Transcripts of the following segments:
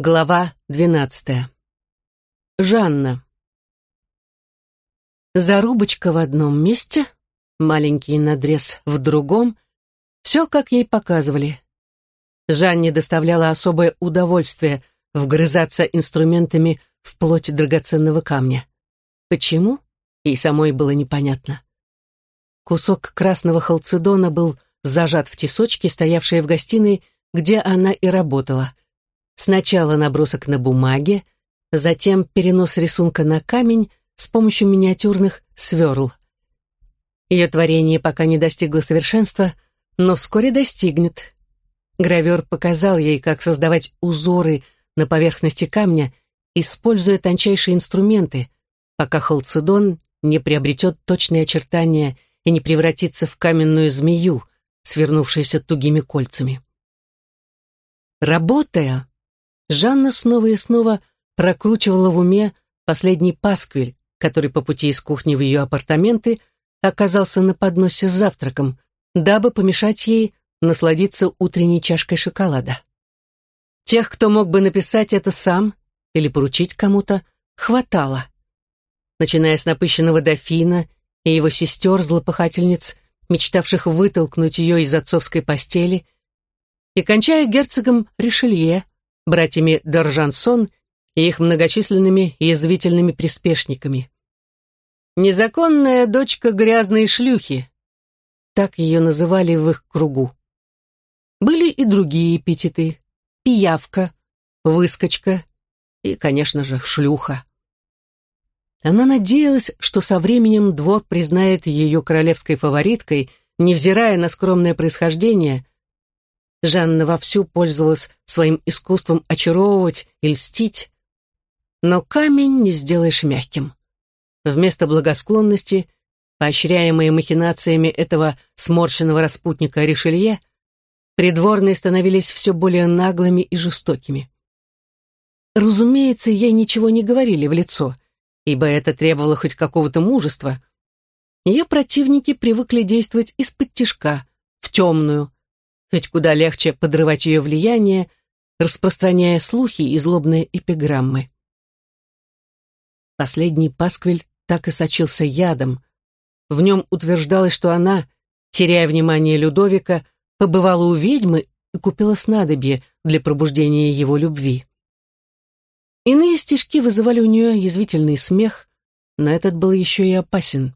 Глава двенадцатая. Жанна. Зарубочка в одном месте, маленький надрез в другом. Все, как ей показывали. Жанне доставляло особое удовольствие вгрызаться инструментами в плоть драгоценного камня. Почему? Ей самой было непонятно. Кусок красного халцедона был зажат в тесочке, стоявшей в гостиной, где она и работала. Сначала набросок на бумаге, затем перенос рисунка на камень с помощью миниатюрных сверл. Ее творение пока не достигло совершенства, но вскоре достигнет. Гравер показал ей, как создавать узоры на поверхности камня, используя тончайшие инструменты, пока халцедон не приобретет точные очертания и не превратится в каменную змею, свернувшуюся тугими кольцами. Работая, Жанна снова и снова прокручивала в уме последний пасквиль, который по пути из кухни в ее апартаменты оказался на подносе с завтраком, дабы помешать ей насладиться утренней чашкой шоколада. Тех, кто мог бы написать это сам или поручить кому-то, хватало. Начиная с напыщенного дофина и его сестер-злопыхательниц, мечтавших вытолкнуть ее из отцовской постели, и кончая герцогом Ришелье, братьями Доржансон и их многочисленными язвительными приспешниками. «Незаконная дочка грязной шлюхи», так ее называли в их кругу. Были и другие эпитеты — пиявка, выскочка и, конечно же, шлюха. Она надеялась, что со временем двор признает ее королевской фавориткой, невзирая на скромное происхождение, Жанна вовсю пользовалась своим искусством очаровывать и льстить. Но камень не сделаешь мягким. Вместо благосклонности, поощряемые махинациями этого сморщенного распутника Ришелье, придворные становились все более наглыми и жестокими. Разумеется, ей ничего не говорили в лицо, ибо это требовало хоть какого-то мужества. Ее противники привыкли действовать из-под тишка, в темную, ведь куда легче подрывать ее влияние, распространяя слухи и злобные эпиграммы. Последний пасквиль так и сочился ядом. В нем утверждалось, что она, теряя внимание Людовика, побывала у ведьмы и купила снадобье для пробуждения его любви. Иные стишки вызывали у нее язвительный смех, но этот был еще и опасен.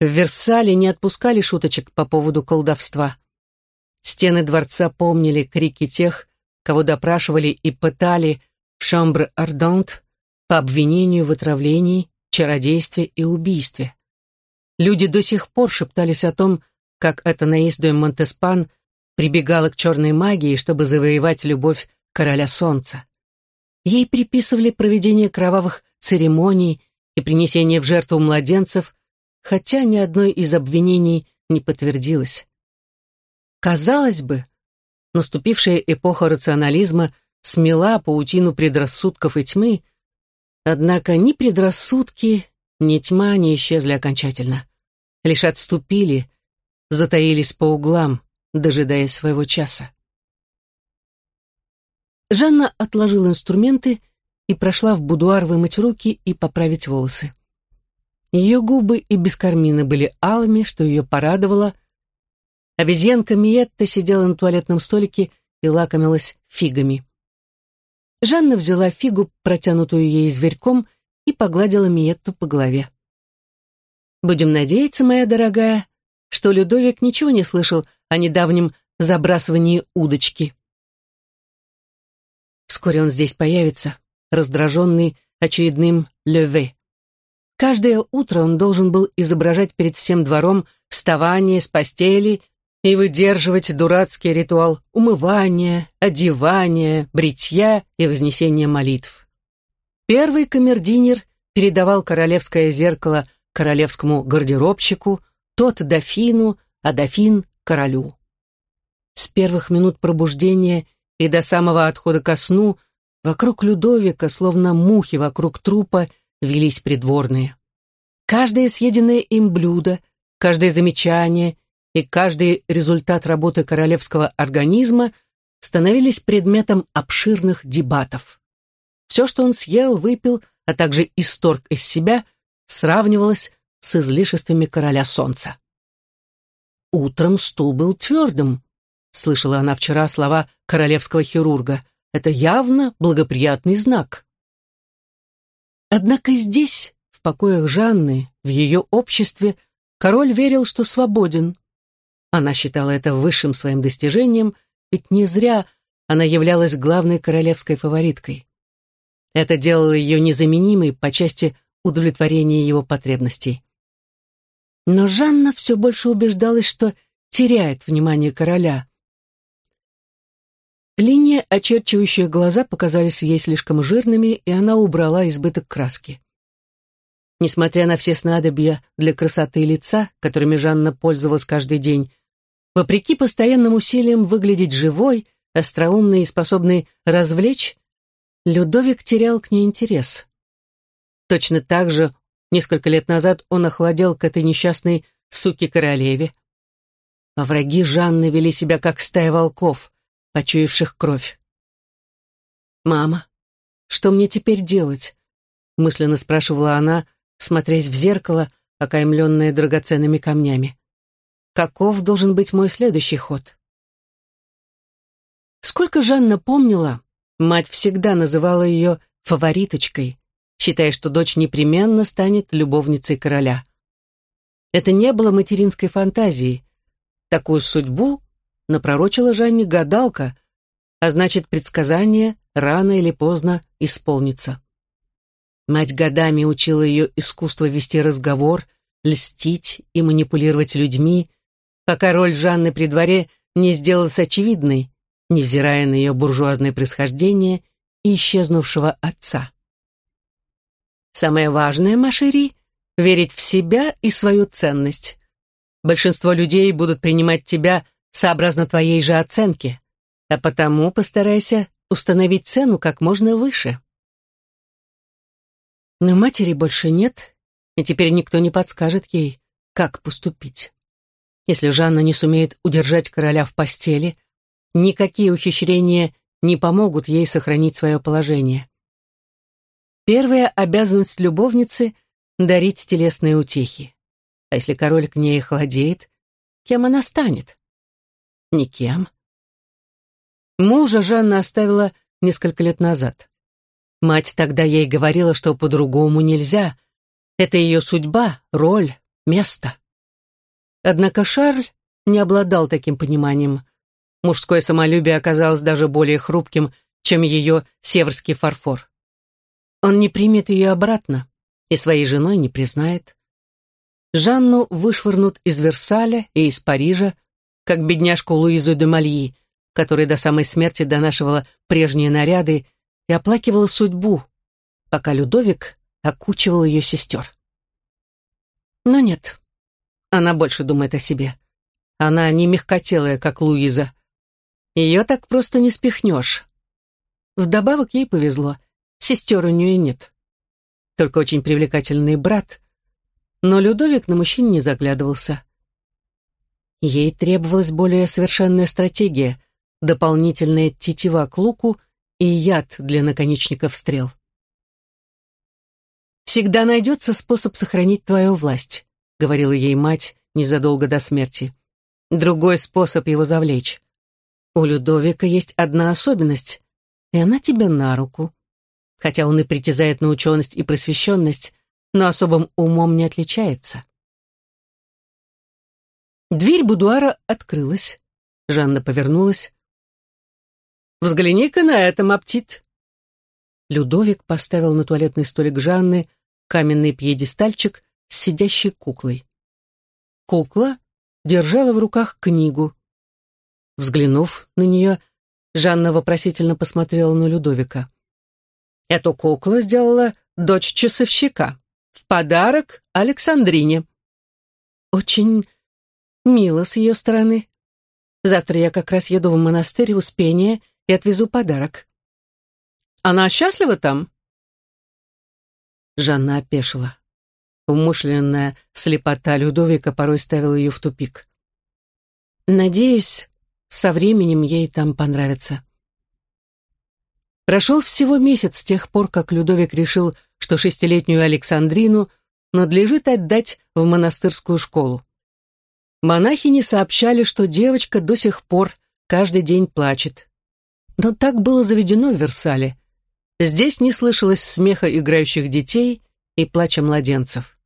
В Версале не отпускали шуточек по поводу колдовства. Стены дворца помнили крики тех, кого допрашивали и пытали в Шамбр-Ардонт по обвинению в отравлении, чародействе и убийстве. Люди до сих пор шептались о том, как эта наиздуя Монтеспан прибегала к черной магии, чтобы завоевать любовь короля солнца. Ей приписывали проведение кровавых церемоний и принесение в жертву младенцев, хотя ни одной из обвинений не подтвердилось. Казалось бы, наступившая эпоха рационализма смела паутину предрассудков и тьмы, однако ни предрассудки, ни тьма не исчезли окончательно. Лишь отступили, затаились по углам, дожидаясь своего часа. Жанна отложила инструменты и прошла в будуар вымыть руки и поправить волосы. Ее губы и без кармина были алыми, что ее порадовало — Обезьянка Миетта сидела на туалетном столике и лакомилась фигами. Жанна взяла фигу, протянутую ей зверьком, и погладила Миетту по голове. «Будем надеяться, моя дорогая, что Людовик ничего не слышал о недавнем забрасывании удочки». Вскоре он здесь появится, раздраженный очередным леве. Каждое утро он должен был изображать перед всем двором вставание с постели и выдерживать дурацкий ритуал умывания, одевания, бритья и вознесения молитв. Первый камердинер передавал королевское зеркало королевскому гардеробщику, тот дофину, а дофин — королю. С первых минут пробуждения и до самого отхода ко сну вокруг Людовика, словно мухи вокруг трупа, велись придворные. Каждое съеденное им блюдо, каждое замечание — и каждый результат работы королевского организма становились предметом обширных дебатов. Все, что он съел, выпил, а также исторг из себя, сравнивалось с излишествами короля солнца. «Утром стул был твердым», — слышала она вчера слова королевского хирурга. «Это явно благоприятный знак». Однако здесь, в покоях Жанны, в ее обществе, король верил, что свободен. Она считала это высшим своим достижением, ведь не зря она являлась главной королевской фавориткой. Это делало ее незаменимой по части удовлетворения его потребностей. Но Жанна все больше убеждалась, что теряет внимание короля. Линии, очерчивающие глаза, показались ей слишком жирными, и она убрала избыток краски. Несмотря на все снадобья для красоты лица, которыми Жанна пользовалась каждый день, вопреки постоянным усилиям выглядеть живой, остроумной и способной развлечь, Людовик терял к ней интерес. Точно так же Несколько лет назад он охладел к этой несчастной суке-королеве. А враги Жанны вели себя как стая волков, почуявших кровь. «Мама, что мне теперь делать?» мысленно спрашивала она, смотрясь в зеркало, окаймленное драгоценными камнями. «Каков должен быть мой следующий ход?» Сколько Жанна помнила, мать всегда называла ее фавориточкой, считая, что дочь непременно станет любовницей короля. Это не было материнской фантазией. Такую судьбу напророчила Жанне гадалка, а значит, предсказание рано или поздно исполнится. Мать годами учила ее искусство вести разговор, льстить и манипулировать людьми, пока роль Жанны при дворе не сделалась очевидной, невзирая на ее буржуазное происхождение и исчезнувшего отца. Самое важное, Машери, верить в себя и свою ценность. Большинство людей будут принимать тебя сообразно твоей же оценке, а потому постарайся установить цену как можно выше. Но матери больше нет, и теперь никто не подскажет ей, как поступить. Если Жанна не сумеет удержать короля в постели, никакие ухищрения не помогут ей сохранить свое положение. Первая обязанность любовницы — дарить телесные утехи. А если король к ней холодеет, кем она станет? Никем. Мужа Жанна оставила несколько лет назад. Мать тогда ей говорила, что по-другому нельзя. Это ее судьба, роль, место. Однако Шарль не обладал таким пониманием. Мужское самолюбие оказалось даже более хрупким, чем ее северский фарфор. Он не примет ее обратно и своей женой не признает. Жанну вышвырнут из Версаля и из Парижа, как бедняжку Луизу де Мальи, которая до самой смерти донашивала прежние наряды и оплакивала судьбу, пока Людовик окучивал ее сестер. Но нет, она больше думает о себе. Она не мягкотелая, как Луиза. Ее так просто не спихнешь. Вдобавок ей повезло — Сестер у нее нет. Только очень привлекательный брат. Но Людовик на мужчин не заглядывался. Ей требовалась более совершенная стратегия, дополнительная тетива к луку и яд для наконечников стрел. «Всегда найдется способ сохранить твою власть», — говорила ей мать незадолго до смерти. «Другой способ его завлечь. У Людовика есть одна особенность, и она тебе на руку хотя он и притязает на ученость и просвещенность, но особым умом не отличается. Дверь будуара открылась. Жанна повернулась. «Взгляни-ка на этом, аптит!» Людовик поставил на туалетный столик Жанны каменный пьедестальчик с сидящей куклой. Кукла держала в руках книгу. Взглянув на нее, Жанна вопросительно посмотрела на Людовика. Эту куклу сделала дочь часовщика. В подарок Александрине. Очень мило с ее стороны. Завтра я как раз еду в монастырь Успения и отвезу подарок. Она счастлива там? Жанна опешила. Умышленная слепота Людовика порой ставила ее в тупик. «Надеюсь, со временем ей там понравится. Прошел всего месяц с тех пор, как Людовик решил, что шестилетнюю Александрину надлежит отдать в монастырскую школу. Монахини сообщали, что девочка до сих пор каждый день плачет. Но так было заведено в Версале. Здесь не слышалось смеха играющих детей и плача младенцев.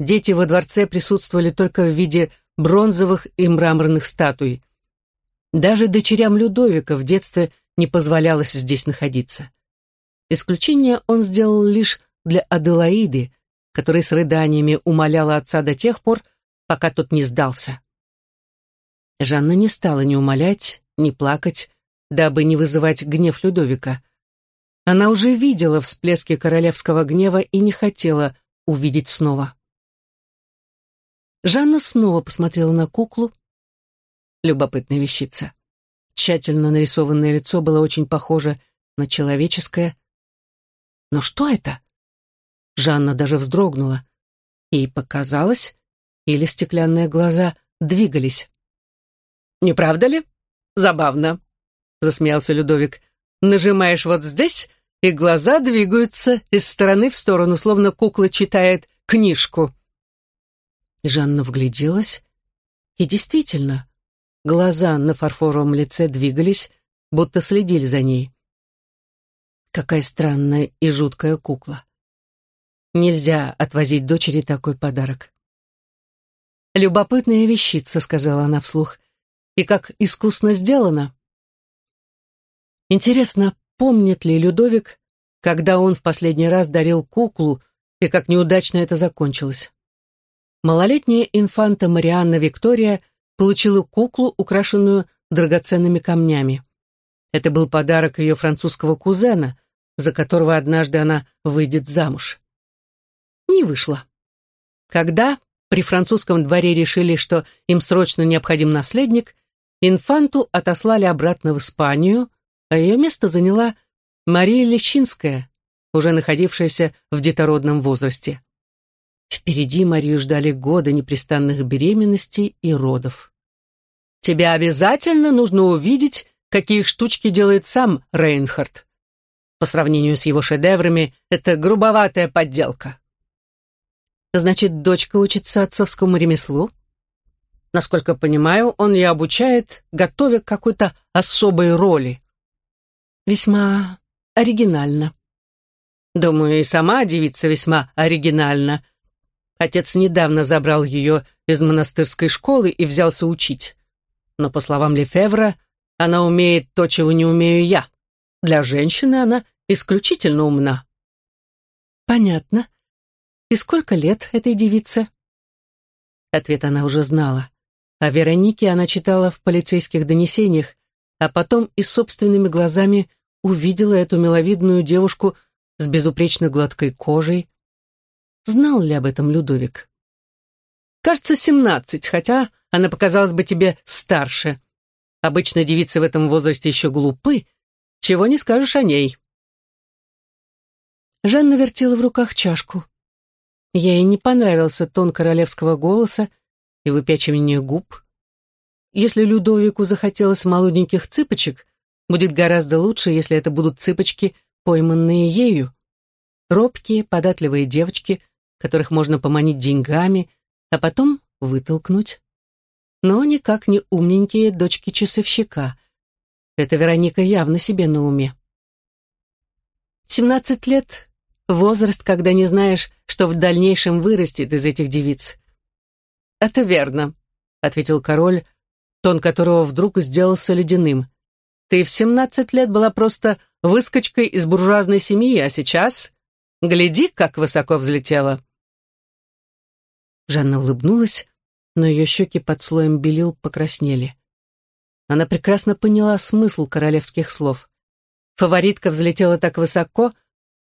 Дети во дворце присутствовали только в виде бронзовых и мраморных статуй. Даже дочерям Людовика в детстве не позволялось здесь находиться. Исключение он сделал лишь для Аделаиды, которая с рыданиями умоляла отца до тех пор, пока тот не сдался. Жанна не стала ни умолять, ни плакать, дабы не вызывать гнев Людовика. Она уже видела всплески королевского гнева и не хотела увидеть снова. Жанна снова посмотрела на куклу. Любопытная вещица. Тщательно нарисованное лицо было очень похоже на человеческое. Но что это? Жанна даже вздрогнула. Ей показалось, или стеклянные глаза двигались. «Не правда ли? Забавно», — засмеялся Людовик. «Нажимаешь вот здесь, и глаза двигаются из стороны в сторону, словно кукла читает книжку». Жанна вгляделась, и действительно, глаза на фарфоровом лице двигались, будто следили за ней. Какая странная и жуткая кукла. Нельзя отвозить дочери такой подарок. «Любопытная вещица», — сказала она вслух, — «и как искусно сделано». Интересно, помнит ли Людовик, когда он в последний раз дарил куклу, и как неудачно это закончилось. Малолетняя инфанта Марианна Виктория получила куклу, украшенную драгоценными камнями. Это был подарок ее французского кузена, за которого однажды она выйдет замуж не вышло. Когда при французском дворе решили, что им срочно необходим наследник, инфанту отослали обратно в Испанию, а ее место заняла Мария Лещинская, уже находившаяся в детородном возрасте. Впереди Марию ждали годы непрестанных беременностей и родов. «Тебе обязательно нужно увидеть, какие штучки делает сам Рейнхард. По сравнению с его шедеврами, это грубоватая подделка. Значит, дочка учится отцовскому ремеслу? Насколько понимаю, он ее обучает, готовя к какой-то особой роли. Весьма оригинально. Думаю, и сама девица весьма оригинальна. Отец недавно забрал ее из монастырской школы и взялся учить. Но, по словам Лефевра, она умеет то, чего не умею я. Для женщины она исключительно умна. Понятно. «И сколько лет этой девице?» Ответ она уже знала. О Веронике она читала в полицейских донесениях, а потом и собственными глазами увидела эту миловидную девушку с безупречно гладкой кожей. Знал ли об этом Людовик? «Кажется, семнадцать, хотя она показалась бы тебе старше. Обычно девицы в этом возрасте еще глупы, чего не скажешь о ней». Жанна вертела в руках чашку. Ей не понравился тон королевского голоса и выпячивание губ. Если Людовику захотелось молоденьких цыпочек, будет гораздо лучше, если это будут цыпочки, пойманные ею. Робкие, податливые девочки, которых можно поманить деньгами, а потом вытолкнуть. Но никак не умненькие дочки часовщика. Это Вероника явно себе на уме. Семнадцать лет Возраст, когда не знаешь, что в дальнейшем вырастет из этих девиц. «Это верно», — ответил король, тон которого вдруг сделался ледяным. «Ты в семнадцать лет была просто выскочкой из буржуазной семьи, а сейчас... Гляди, как высоко взлетела!» Жанна улыбнулась, но ее щеки под слоем белил покраснели. Она прекрасно поняла смысл королевских слов. Фаворитка взлетела так высоко,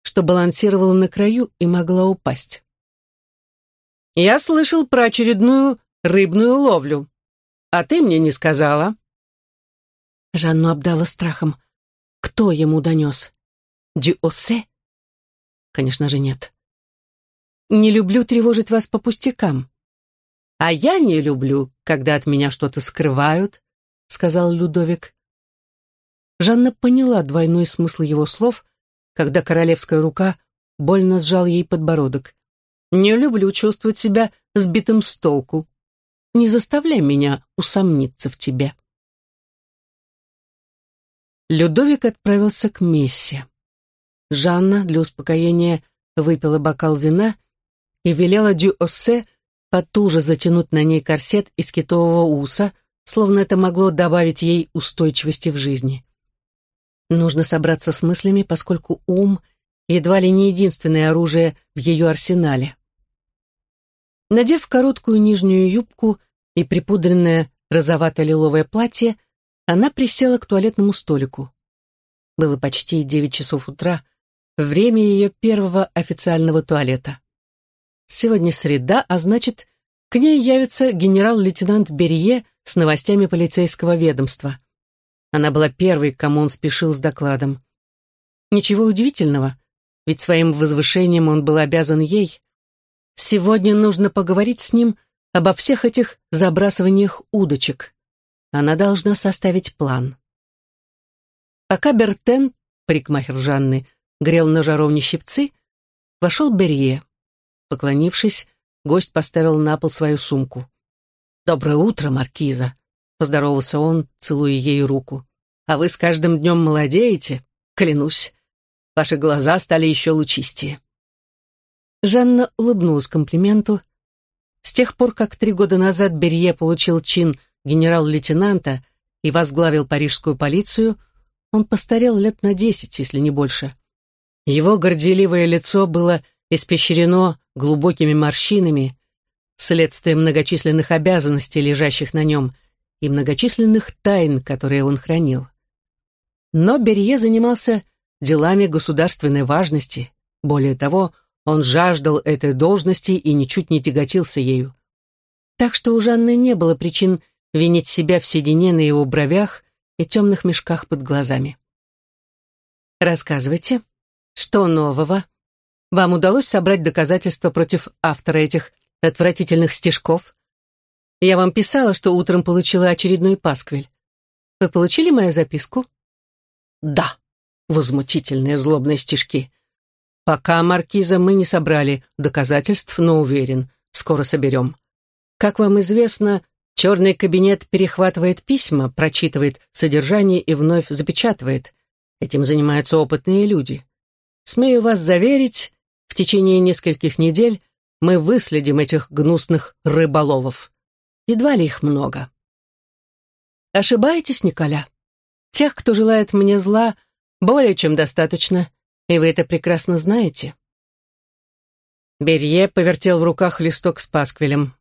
что балансировала на краю и могла упасть. «Я слышал про очередную рыбную ловлю. А ты мне не сказала». Жанну обдала страхом. Кто ему донес? Дюосе? Конечно же, нет. Не люблю тревожить вас по пустякам. А я не люблю, когда от меня что-то скрывают. — сказал Людовик. Жанна поняла двойной смысл его слов, когда королевская рука больно сжал ей подбородок. «Не люблю чувствовать себя сбитым с толку. Не заставляй меня усомниться в тебе». Людовик отправился к мессе. Жанна для успокоения выпила бокал вина и велела Дю-Оссе потуже затянуть на ней корсет из китового уса, словно это могло добавить ей устойчивости в жизни. Нужно собраться с мыслями, поскольку ум едва ли не единственное оружие в ее арсенале. Надев короткую нижнюю юбку и припудренное розовато-лиловое платье, она присела к туалетному столику. Было почти девять часов утра, время ее первого официального туалета. Сегодня среда, а значит, к ней явится генерал-лейтенант Берье с новостями полицейского ведомства. Она была первой, кому он спешил с докладом. Ничего удивительного, ведь своим возвышением он был обязан ей. Сегодня нужно поговорить с ним обо всех этих забрасываниях удочек. Она должна составить план. Пока Бертен, парикмахер Жанны, грел на жаровне щипцы, вошел Берье. Поклонившись, гость поставил на пол свою сумку. «Доброе утро, маркиза!» — поздоровался он, целуя ей руку. «А вы с каждым днем молодеете, клянусь. Ваши глаза стали еще лучистее». Жанна улыбнулась комплименту. С тех пор, как три года назад Берье получил чин генерал-лейтенанта и возглавил парижскую полицию, он постарел лет на десять, если не больше. Его горделивое лицо было испещрено глубокими морщинами, следствие многочисленных обязанностей, лежащих на нем, и многочисленных тайн, которые он хранил. Но Берье занимался делами государственной важности. Более того, он жаждал этой должности и ничуть не тяготился ею. Так что у Жанны не было причин винить себя в седине на его бровях и темных мешках под глазами. «Рассказывайте, что нового? Вам удалось собрать доказательства против автора этих отвратительных стишков. Я вам писала, что утром получила очередной пасквиль. Вы получили мою записку? Да. Возмутительные злобные стишки. Пока, Маркиза, мы не собрали доказательств, но уверен, скоро соберем. Как вам известно, черный кабинет перехватывает письма, прочитывает содержание и вновь запечатывает. Этим занимаются опытные люди. Смею вас заверить, течение нескольких недель мы выследим этих гнусных рыболовов. Едва ли их много. Ошибаетесь, Николя? Тех, кто желает мне зла, более чем достаточно, и вы это прекрасно знаете. Берье повертел в руках листок с пасквилем.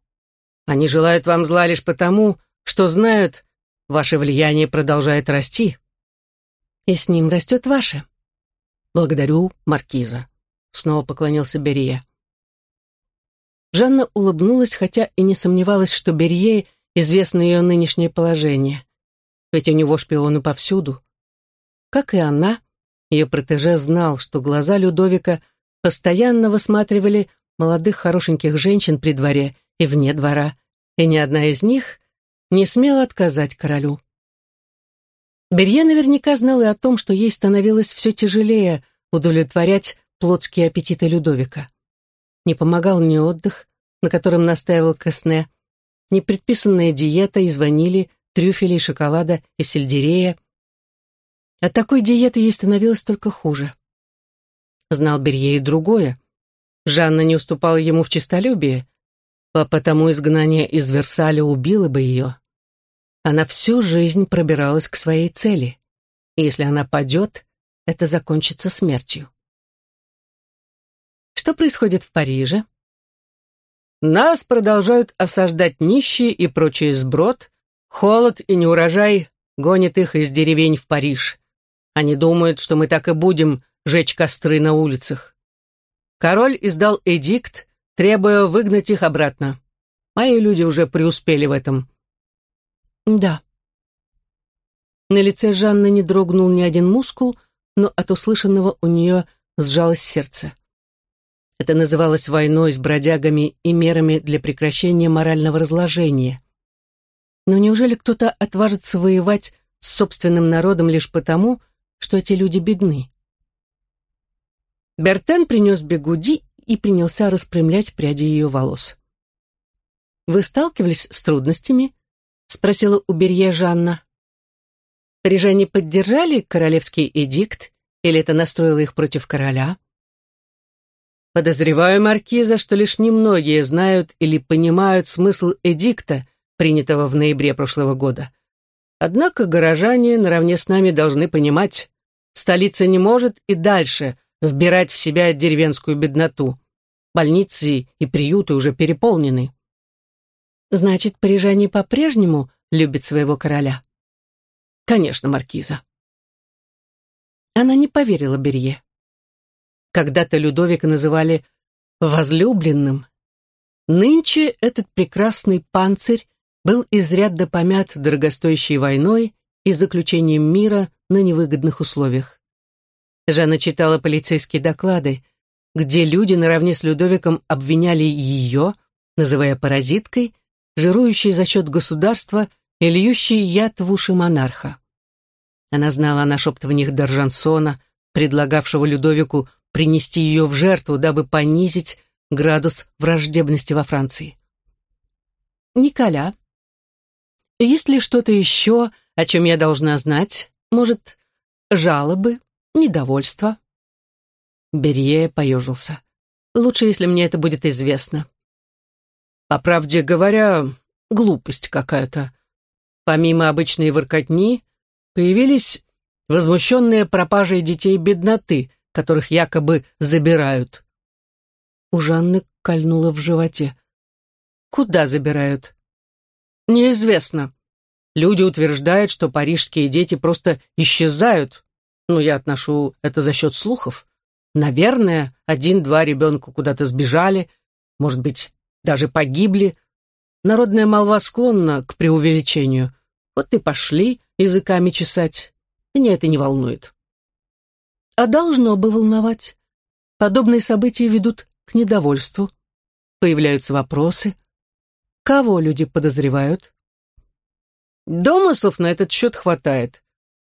Они желают вам зла лишь потому, что знают, ваше влияние продолжает расти. И с ним растет ваше. Благодарю, маркиза. Снова поклонился Берье. Жанна улыбнулась, хотя и не сомневалась, что Берье известно ее нынешнее положение. Ведь у него шпионы повсюду. Как и она, ее протеже знал, что глаза Людовика постоянно высматривали молодых хорошеньких женщин при дворе и вне двора, и ни одна из них не смела отказать королю. Берье наверняка знал и о том, что ей становилось все тяжелее удовлетворять плотские аппетиты Людовика. Не помогал ни отдых, на котором настаивал Касне, ни предписанная диета из ванили, трюфелей, шоколада и сельдерея. От такой диеты ей становилось только хуже. Знал Берье и другое. Жанна не уступала ему в честолюбии, а потому изгнание из Версаля убило бы ее. Она всю жизнь пробиралась к своей цели. И если она падет, это закончится смертью. Что происходит в Париже? Нас продолжают осаждать нищие и прочий сброд. Холод и неурожай гонят их из деревень в Париж. Они думают, что мы так и будем жечь костры на улицах. Король издал эдикт, требуя выгнать их обратно. Мои люди уже преуспели в этом. Да. На лице Жанны не дрогнул ни один мускул, но от услышанного у нее сжалось сердце. Это называлось войной с бродягами и мерами для прекращения морального разложения. Но неужели кто-то отважится воевать с собственным народом лишь потому, что эти люди бедны? Бертен принес бегуди и принялся распрямлять пряди ее волос. «Вы сталкивались с трудностями?» — спросила у Берье Жанна. «Парижане поддержали королевский эдикт, или это настроило их против короля?» «Подозреваю, Маркиза, что лишь немногие знают или понимают смысл эдикта, принятого в ноябре прошлого года. Однако горожане наравне с нами должны понимать, столица не может и дальше вбирать в себя деревенскую бедноту. Больницы и приюты уже переполнены. Значит, парижане по-прежнему любят своего короля? Конечно, маркиза. Она не поверила Берье. Когда-то Людовика называли возлюбленным. Нынче этот прекрасный панцирь был изрядно помят дорогостоящей войной и заключением мира на невыгодных условиях. Жанна читала полицейские доклады, где люди наравне с Людовиком обвиняли ее, называя паразиткой, жирующей за счет государства и льющей яд в уши монарха. Она знала о нашептываниях Д'Аржансона, предлагавшего Людовику принести ее в жертву, дабы понизить градус враждебности во Франции. Николя, есть ли что-то еще, о чем я должна знать? Может, жалобы, недовольство?» Берье поежился. «Лучше, если мне это будет известно». «По правде говоря, глупость какая-то. Помимо обычной воркотни, появились возмущенные пропажей детей бедноты, которых якобы забирают». У Жанны кольнуло в животе. «Куда забирают?» Неизвестно. Люди утверждают, что парижские дети просто исчезают. Но я отношу это за счет слухов. Наверное, один-два ребенка куда-то сбежали, может быть, даже погибли. Народная молва склонна к преувеличению. Вот и пошли языками чесать. Меня это не волнует. А должно бы волновать. Подобные события ведут к недовольству. Появляются вопросы, Кого люди подозревают? Домыслов на этот счет хватает.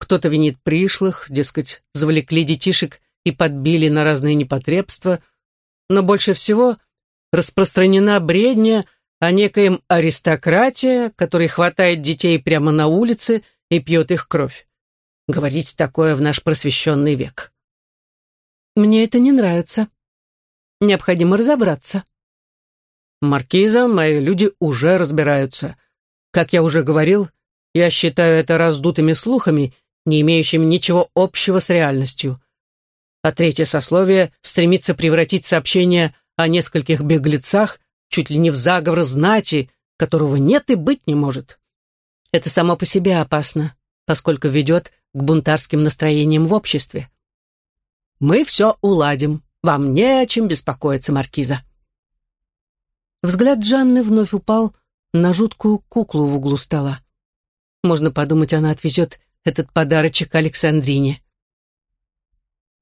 Кто-то винит пришлых, дескать, завлекли детишек и подбили на разные непотребства, но больше всего распространена бредня о некоем аристократии, который хватает детей прямо на улице и пьет их кровь. Говорить такое в наш просвещенный век. Мне это не нравится. Необходимо разобраться. «Маркиза, мои люди уже разбираются. Как я уже говорил, я считаю это раздутыми слухами, не имеющими ничего общего с реальностью. А третье сословие стремится превратить сообщение о нескольких беглецах чуть ли не в заговор знати, которого нет и быть не может. Это само по себе опасно, поскольку ведет к бунтарским настроениям в обществе. Мы все уладим, вам не о чем беспокоиться, Маркиза. Взгляд Жанны вновь упал на жуткую куклу в углу стола. Можно подумать, она отвезет этот подарочек Александрине.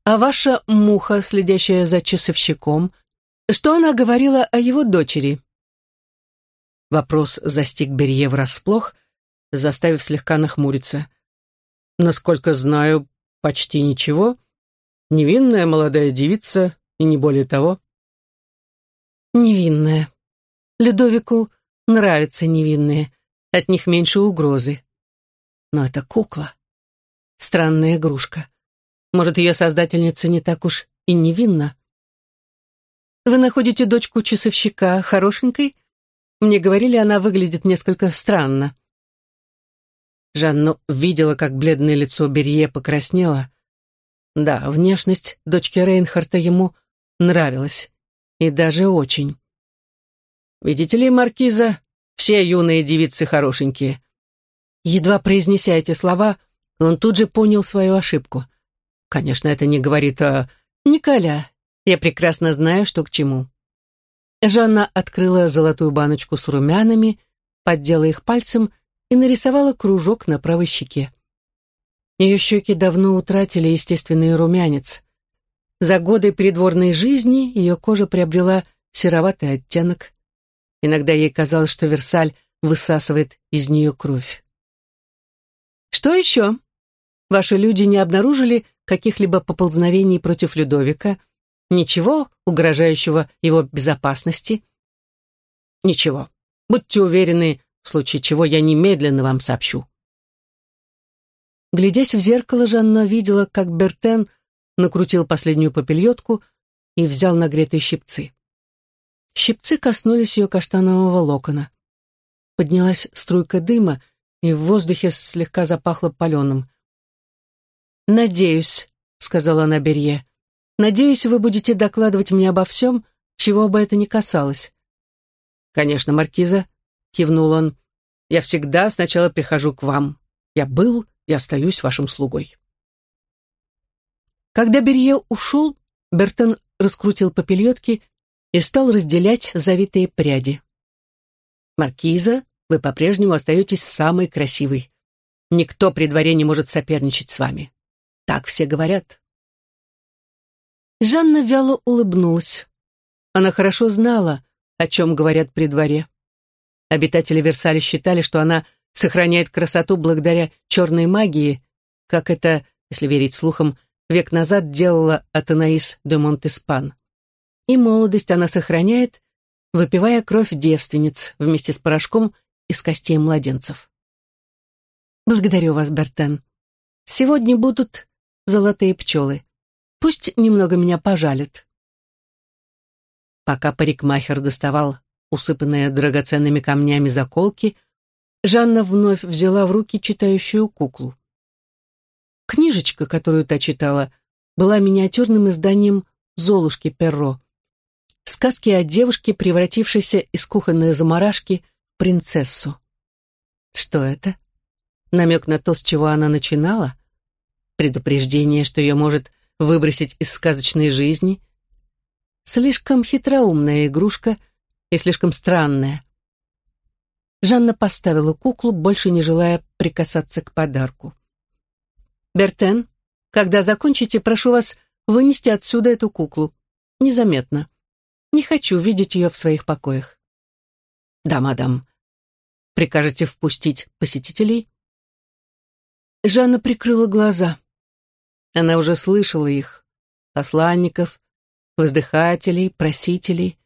А ваша муха, следящая за часовщиком, что она говорила о его дочери? Вопрос застиг Берье врасплох, заставив слегка нахмуриться. Насколько знаю, почти ничего. Невинная молодая девица, и не более того. Невинная. Людовику нравятся невинные, от них меньше угрозы. Но это кукла. Странная игрушка. Может, ее создательница не так уж и невинна? Вы находите дочку часовщика хорошенькой? Мне говорили, она выглядит несколько странно. Жанна видела, как бледное лицо Берье покраснело. Да, внешность дочки Рейнхарта ему нравилась. И даже очень. Видите ли, маркиза, все юные девицы хорошенькие. Едва произнеся эти слова, он тут же понял свою ошибку. Конечно, это не говорит о... Николя, я прекрасно знаю, что к чему. Жанна открыла золотую баночку с румянами, поддела их пальцем и нарисовала кружок на правой щеке. Ее щеки давно утратили естественный румянец. За годы придворной жизни ее кожа приобрела сероватый оттенок. Иногда ей казалось, что Версаль высасывает из нее кровь. «Что еще? Ваши люди не обнаружили каких-либо поползновений против Людовика? Ничего, угрожающего его безопасности?» «Ничего. Будьте уверены, в случае чего я немедленно вам сообщу». Глядясь в зеркало, Жанна видела, как Бертен накрутил последнюю попельотку и взял нагретые щипцы. Щипцы коснулись ее каштанового локона. Поднялась струйка дыма, и в воздухе слегка запахло паленым. «Надеюсь», — сказала она Берье, — «надеюсь, вы будете докладывать мне обо всем, чего бы это ни касалось». «Конечно, Маркиза», — кивнул он, — «я всегда сначала прихожу к вам. Я был и остаюсь вашим слугой». Когда Берье ушел, Бертен раскрутил попельотки и стал разделять завитые пряди. «Маркиза, вы по-прежнему остаетесь самой красивой. Никто при дворе не может соперничать с вами. Так все говорят». Жанна вяло улыбнулась. Она хорошо знала, о чем говорят при дворе. Обитатели Версаля считали, что она сохраняет красоту благодаря черной магии, как это, если верить слухам, век назад делала Атанаис де Монтеспан. И молодость она сохраняет, выпивая кровь девственниц вместе с порошком из костей младенцев. Благодарю вас, Бертен. Сегодня будут золотые пчелы. Пусть немного меня пожалят. Пока парикмахер доставал усыпанные драгоценными камнями заколки, Жанна вновь взяла в руки читающую куклу. Книжечка, которую та читала, была миниатюрным изданием «Золушки Перро». Сказки о девушке, превратившейся из кухонной заморашки в принцессу. Что это? Намек на то, с чего она начинала? Предупреждение, что ее может выбросить из сказочной жизни? Слишком хитроумная игрушка и слишком странная. Жанна поставила куклу, больше не желая прикасаться к подарку. «Бертен, когда закончите, прошу вас вынести отсюда эту куклу. Незаметно. Не хочу видеть ее в своих покоях». «Да, мадам. Прикажете впустить посетителей?» Жанна прикрыла глаза. Она уже слышала их. Посланников, воздыхателей, просителей.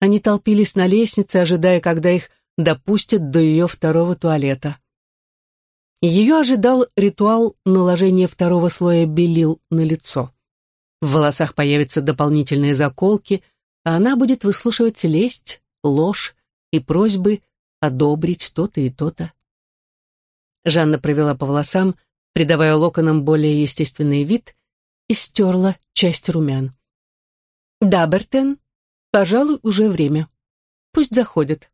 Они толпились на лестнице, ожидая, когда их допустят до ее второго туалета. Ее ожидал ритуал наложения второго слоя белил на лицо. В волосах появятся дополнительные заколки, а она будет выслушивать лесть, ложь и просьбы одобрить то-то и то-то. Жанна провела по волосам, придавая локонам более естественный вид, и стерла часть румян. «Да, Бертен, пожалуй, уже время. Пусть заходят».